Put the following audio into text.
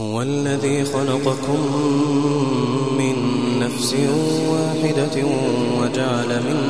هو الذي خلقكم من نفس واحدة وجعل منها